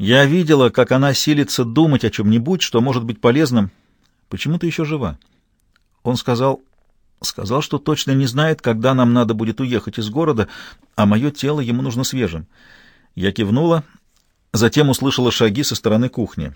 Я видела, как она силится думать о чем-нибудь, что может быть полезным. Почему ты еще жива? Он сказал, сказал, что точно не знает, когда нам надо будет уехать из города, а мое тело ему нужно свежим. Я кивнула, затем услышала шаги со стороны кухни.